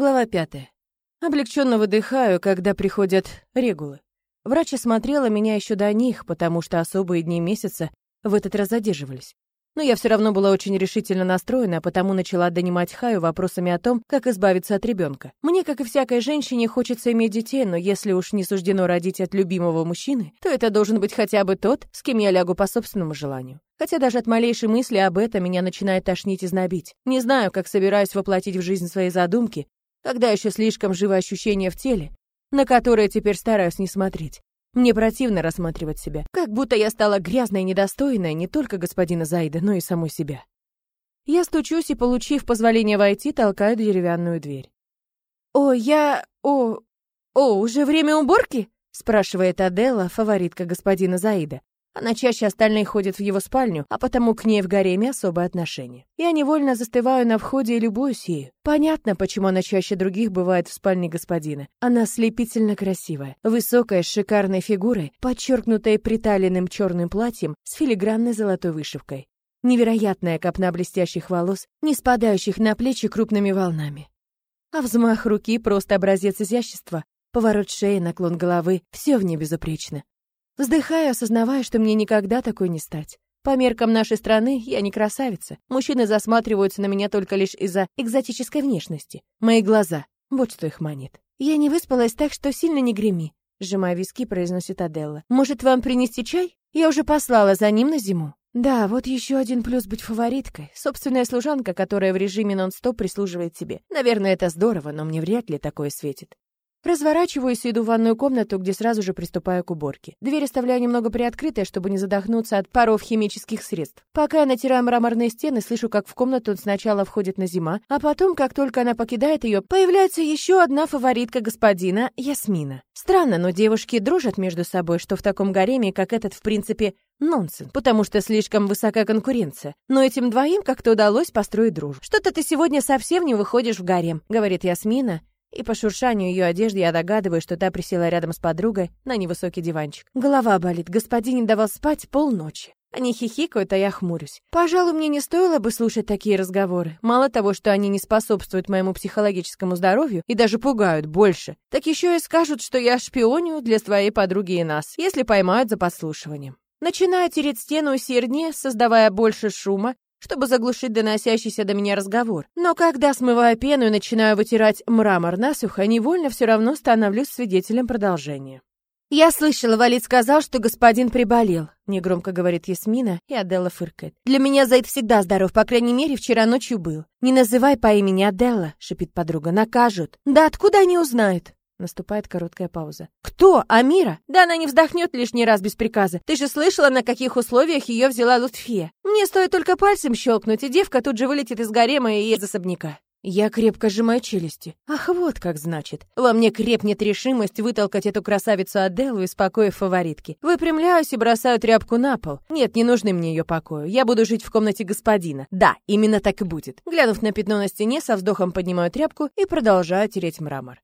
Глава пятая. Облегченно выдыхаю, когда приходят регулы. Врач осмотрела меня еще до них, потому что особые дни месяца в этот раз задерживались. Но я все равно была очень решительно настроена, а потому начала донимать Хаю вопросами о том, как избавиться от ребенка. Мне, как и всякой женщине, хочется иметь детей, но если уж не суждено родить от любимого мужчины, то это должен быть хотя бы тот, с кем я лягу по собственному желанию. Хотя даже от малейшей мысли об этом меня начинает тошнить и знобить. Не знаю, как собираюсь воплотить в жизнь свои задумки, когда еще слишком живо ощущение в теле, на которое теперь стараюсь не смотреть. Мне противно рассматривать себя, как будто я стала грязной и недостойной не только господина Заида, но и самой себя. Я стучусь и, получив позволение войти, толкаю деревянную дверь. «О, я... О... О, уже время уборки?» спрашивает Адела, фаворитка господина Заида. Она чаще остальных ходит в его спальню, а потому к ней в гареме особое отношение. Я невольно застываю на входе и любуюсь ею. Понятно, почему она чаще других бывает в спальне господина. Она слепительно красивая, высокая, с шикарной фигурой, подчеркнутая приталенным черным платьем с филигранной золотой вышивкой. Невероятная копна блестящих волос, не спадающих на плечи крупными волнами. А взмах руки просто образец изящества. Поворот шеи, наклон головы — все в ней безупречно. Вздыхаю, осознавая, что мне никогда такой не стать. По меркам нашей страны я не красавица. Мужчины засматриваются на меня только лишь из-за экзотической внешности. Мои глаза. Вот что их манит. Я не выспалась так, что сильно не греми. Сжимая виски, произносит Аделла. Может, вам принести чай? Я уже послала за ним на зиму. Да, вот еще один плюс быть фавориткой. Собственная служанка, которая в режиме нон-стоп прислуживает тебе. Наверное, это здорово, но мне вряд ли такое светит. Разворачиваюсь и иду в ванную комнату, где сразу же приступаю к уборке. Дверь оставляю немного приоткрытой, чтобы не задохнуться от паров химических средств. Пока я натираю мраморные стены, слышу, как в комнату сначала входит Назима, а потом, как только она покидает ее, появляется еще одна фаворитка господина, Ясмина. Странно, но девушки дружат между собой, что в таком гареме, как этот, в принципе, нонсенс, потому что слишком высокая конкуренция. Но этим двоим как-то удалось построить дружбу. «Что-то ты сегодня совсем не выходишь в гарем», — говорит Ясмина, и по шуршанию ее одежды я догадываюсь, что та присела рядом с подругой на невысокий диванчик. Голова болит, господин не давал спать полночи. Они хихикают, а я хмурюсь. Пожалуй, мне не стоило бы слушать такие разговоры. Мало того, что они не способствуют моему психологическому здоровью и даже пугают больше, так еще и скажут, что я шпионю для своей подруги и нас, если поймают за подслушиванием. Начинаю тереть стену усерднее, создавая больше шума, чтобы заглушить доносящийся до меня разговор. Но когда смываю пену и начинаю вытирать мрамор насухо, невольно все равно становлюсь свидетелем продолжения. «Я слышала, Валид сказал, что господин приболел», — негромко говорит Ясмина, и Аделла фыркает. «Для меня Заид всегда здоров, по крайней мере, вчера ночью был». «Не называй по имени Аделла», — шипит подруга, — «накажут». «Да откуда они узнают?» Наступает короткая пауза. «Кто? Амира? Да она не вздохнет лишний раз без приказа. Ты же слышала, на каких условиях ее взяла Лутфия? Мне стоит только пальцем щелкнуть, и девка тут же вылетит из гарема и из особняка». Я крепко сжимаю челюсти. Ах, вот как значит. Во мне крепнет решимость вытолкать эту красавицу Аделу из покоя фаворитки. Выпрямляюсь и бросаю тряпку на пол. Нет, не нужны мне ее покою. Я буду жить в комнате господина. Да, именно так и будет. Глянув на пятно на стене, со вздохом поднимаю тряпку и продолжаю тереть мрамор.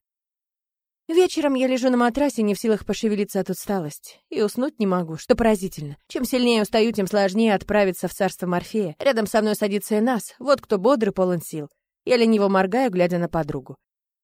Вечером я лежу на матрасе, не в силах пошевелиться от усталости. И уснуть не могу, что поразительно. Чем сильнее устаю, тем сложнее отправиться в царство Морфея. Рядом со мной садится и нас. Вот кто бодрый, полон сил. Я лениво моргаю, глядя на подругу.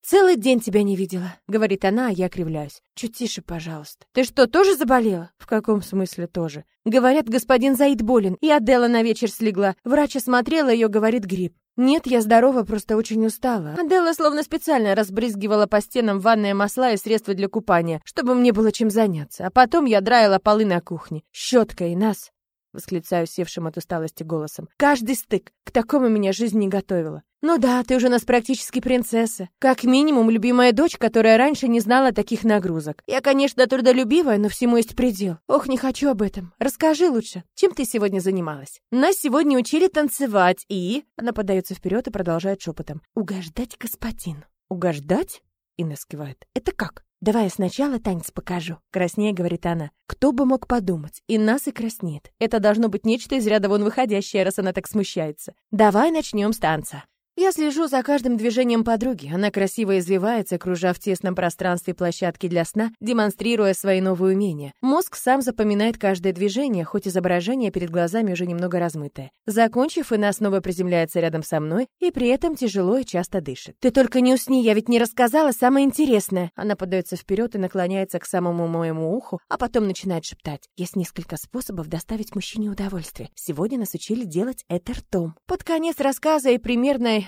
«Целый день тебя не видела», — говорит она, а я кривляюсь. «Чуть тише, пожалуйста». «Ты что, тоже заболела?» «В каком смысле тоже?» «Говорят, господин Заид болен, и Адела на вечер слегла. Врач осмотрела ее, говорит, грипп. «Нет, я здорова, просто очень устала». Аделла словно специально разбрызгивала по стенам ванные масла и средства для купания, чтобы мне было чем заняться. А потом я драила полы на кухне. Щеткой нас. Восклицаю севшим от усталости голосом. «Каждый стык! К такому меня жизнь не готовила. Ну да, ты уже у нас практически принцесса. Как минимум, любимая дочь, которая раньше не знала таких нагрузок. Я, конечно, трудолюбивая, но всему есть предел. Ох, не хочу об этом. Расскажи лучше, чем ты сегодня занималась? Нас сегодня учили танцевать и...» Она подается вперед и продолжает шепотом. «Угождать господину». «Угождать?» Инна скивает. «Это как?» «Давай я сначала танец покажу», — краснее говорит она. «Кто бы мог подумать? И нас и краснеет. Это должно быть нечто из ряда вон выходящее, раз она так смущается. Давай начнем с танца». Я слежу за каждым движением подруги. Она красиво извивается, кружа в тесном пространстве площадки для сна, демонстрируя свои новые умения. Мозг сам запоминает каждое движение, хоть изображение перед глазами уже немного размытое. Закончив, она снова приземляется рядом со мной и при этом тяжело и часто дышит. «Ты только не усни, я ведь не рассказала самое интересное!» Она подается вперед и наклоняется к самому моему уху, а потом начинает шептать. «Есть несколько способов доставить мужчине удовольствие. Сегодня нас учили делать это ртом». Под конец рассказа и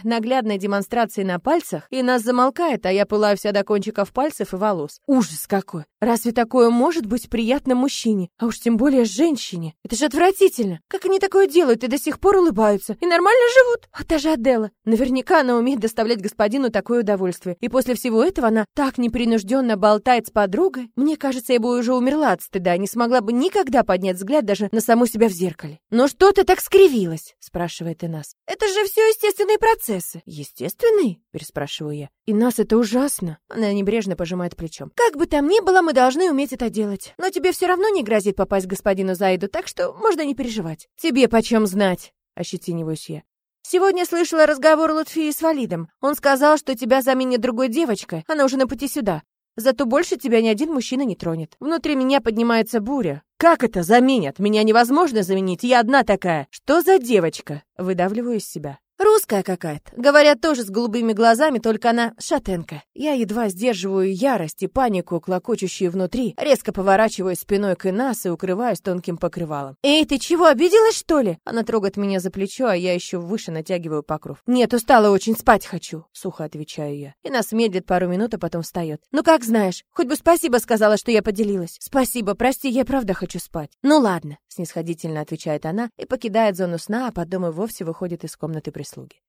наглядной демонстрации на пальцах, и нас замолкает, а я пылаю вся до кончиков пальцев и волос. Ужас какой! Разве такое может быть приятно мужчине? А уж тем более женщине. Это же отвратительно. Как они такое делают и до сих пор улыбаются? И нормально живут? Та же Аделла. Наверняка она умеет доставлять господину такое удовольствие. И после всего этого она так непринужденно болтает с подругой. Мне кажется, я бы уже умерла от стыда, не смогла бы никогда поднять взгляд даже на саму себя в зеркале. «Но что ты так скривилась?» — спрашивает Инас. «Это же все естественный процесс процессы. Естественный? Переспрашиваю я. И нас это ужасно. Она небрежно пожимает плечом. Как бы там ни было, мы должны уметь это делать. Но тебе все равно не грозит попасть к господину Зайду, так что можно не переживать. Тебе почем знать? Ощетиниваюсь я. Сегодня слышала разговор Лутфии с Валидом. Он сказал, что тебя заменит другой девочкой. Она уже на пути сюда. Зато больше тебя ни один мужчина не тронет. Внутри меня поднимается буря. Как это заменят? Меня невозможно заменить. Я одна такая. Что за девочка? Выдавливаю из себя. Русская какая-то. Говорят, тоже с голубыми глазами, только она шатенка. Я едва сдерживаю ярость и панику, клокочущие внутри, резко поворачиваю спиной к Инас и укрываюсь тонким покрывалом. «Эй, ты чего, обиделась, что ли?» Она трогает меня за плечо, а я еще выше натягиваю покров. «Нет, устала очень, спать хочу», — сухо отвечаю я. Инас медлит пару минут, а потом встает. «Ну как знаешь, хоть бы спасибо сказала, что я поделилась». «Спасибо, прости, я правда хочу спать». «Ну ладно», — снисходительно отвечает она и покидает зону сна, а потом и вовсе выходит из комнаты прислуги прислуги.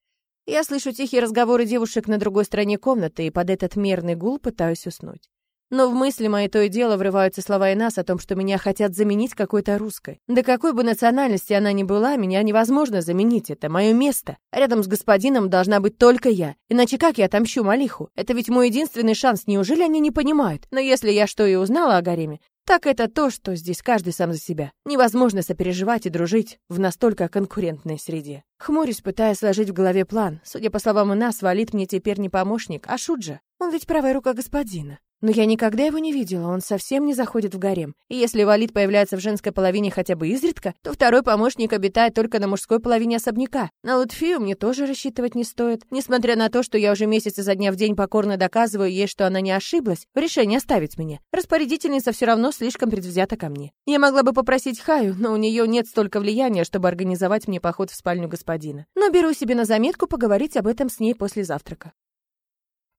Я слышу тихие разговоры девушек на другой стороне комнаты и под этот мерный гул пытаюсь уснуть. Но в мысли мои то и дело врываются слова Инас о том, что меня хотят заменить какой-то русской. Да какой бы национальности она ни была, меня невозможно заменить, это мое место. Рядом с господином должна быть только я. Иначе как я отомщу Малиху? Это ведь мой единственный шанс, неужели они не понимают? Но если я что и узнала о гареме, так это то, что здесь каждый сам за себя. Невозможно сопереживать и дружить в настолько конкурентной среде. Хмурюсь, пытаясь сложить в голове план. Судя по словам Инас, Валит мне теперь не помощник, а Шуджа. Он ведь правая рука господина. Но я никогда его не видела, он совсем не заходит в гарем. И если Валид появляется в женской половине хотя бы изредка, то второй помощник обитает только на мужской половине особняка. На Лутфию мне тоже рассчитывать не стоит. Несмотря на то, что я уже месяц изо дня в день покорно доказываю ей, что она не ошиблась в решении оставить меня. Распорядительница все равно слишком предвзята ко мне. Я могла бы попросить Хаю, но у нее нет столько влияния, чтобы организовать мне поход в спальню господина. Но беру себе на заметку поговорить об этом с ней после завтрака.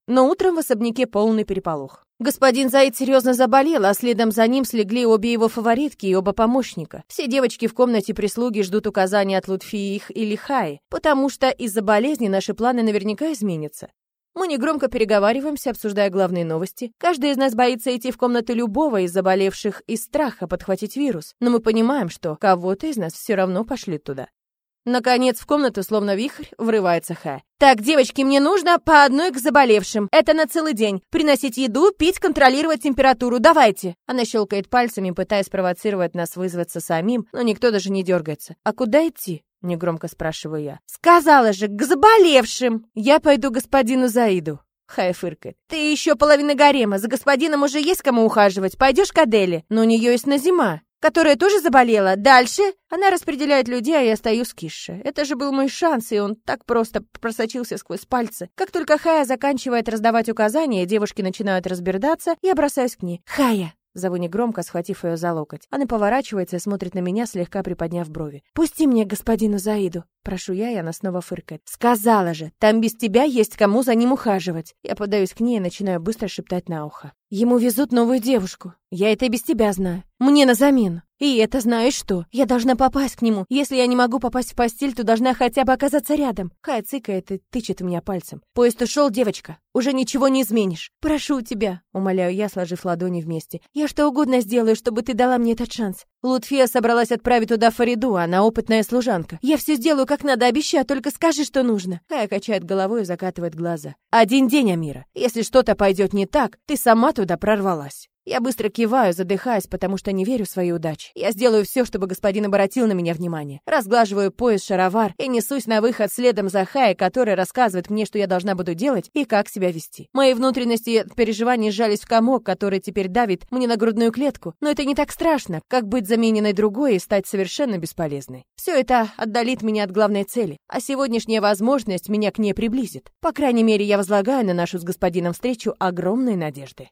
Но утром в особняке полный переполох. Господин Заид серьезно заболел, а следом за ним слегли обе его фаворитки и оба помощника. Все девочки в комнате прислуги ждут указаний от Лутфии их или Хаи, потому что из-за болезни наши планы наверняка изменятся. Мы негромко переговариваемся, обсуждая главные новости. Каждый из нас боится идти в комнату любого из заболевших из страха подхватить вирус, но мы понимаем, что кого-то из нас все равно пошлют туда. Наконец в комнату, словно вихрь, врывается Хэ. «Так, девочки, мне нужно по одной к заболевшим. Это на целый день. Приносить еду, пить, контролировать температуру. Давайте!» Она щелкает пальцами, пытаясь провоцировать нас вызваться самим, но никто даже не дергается. «А куда идти?» — негромко спрашиваю я. «Сказала же, к заболевшим!» «Я пойду господину Заиду». Хай фыркает. «Ты еще половина гарема. За господином уже есть кому ухаживать. Пойдешь к Аделе. Но у нее есть Назима которая тоже заболела. Дальше она распределяет людей, а я стою с Киши. Это же был мой шанс, и он так просто просочился сквозь пальцы. Как только Хая заканчивает раздавать указания, девушки начинают разбираться, я бросаюсь к ней. «Хая!» Зову негромко, схватив ее за локоть. Она поворачивается и смотрит на меня, слегка приподняв брови. «Пусти мне господину Заиду!» Прошу я, и она снова фыркает. «Сказала же, там без тебя есть кому за ним ухаживать!» Я подаюсь к ней и начинаю быстро шептать на ухо. «Ему везут новую девушку. Я это и без тебя знаю. Мне на замену. И это знаешь что? Я должна попасть к нему. Если я не могу попасть в постель, то должна хотя бы оказаться рядом. Хай цыкает и тычет меня пальцем. Поезд ушел, девочка. Уже ничего не изменишь. Прошу тебя, умоляю я, сложив ладони вместе. Я что угодно сделаю, чтобы ты дала мне этот шанс. Лутфия собралась отправить туда Фариду, она опытная служанка. Я все сделаю как надо, обещаю, только скажи, что нужно. Хая качает головой и закатывает глаза. Один день, Амира. Если что-то пойдет не так, ты сама туда прорвалась. Я быстро киваю, задыхаясь, потому что не верю в свои удачи. Я сделаю все, чтобы господин обратил на меня внимание. Разглаживаю пояс шаровар и несусь на выход следом за Хай, который рассказывает мне, что я должна буду делать и как себя вести. Мои внутренности от переживаний сжались в комок, который теперь давит мне на грудную клетку. Но это не так страшно, как быть замененной другой и стать совершенно бесполезной. Все это отдалит меня от главной цели, а сегодняшняя возможность меня к ней приблизит. По крайней мере, я возлагаю на нашу с господином встречу огромные надежды.